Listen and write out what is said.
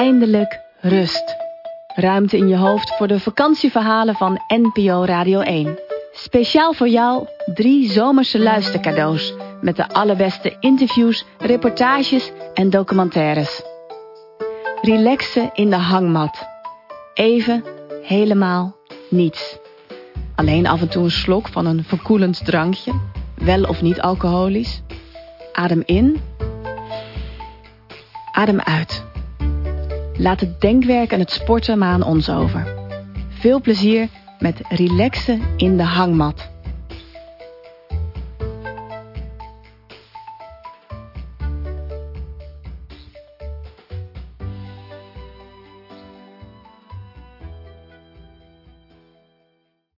Eindelijk rust. Ruimte in je hoofd voor de vakantieverhalen van NPO Radio 1. Speciaal voor jou drie zomerse luistercadeaus met de allerbeste interviews, reportages en documentaires. Relaxen in de hangmat. Even helemaal niets. Alleen af en toe een slok van een verkoelend drankje, wel of niet alcoholisch. Adem in. Adem uit. Laat het denkwerk en het sporten maar aan ons over. Veel plezier met relaxen in de hangmat.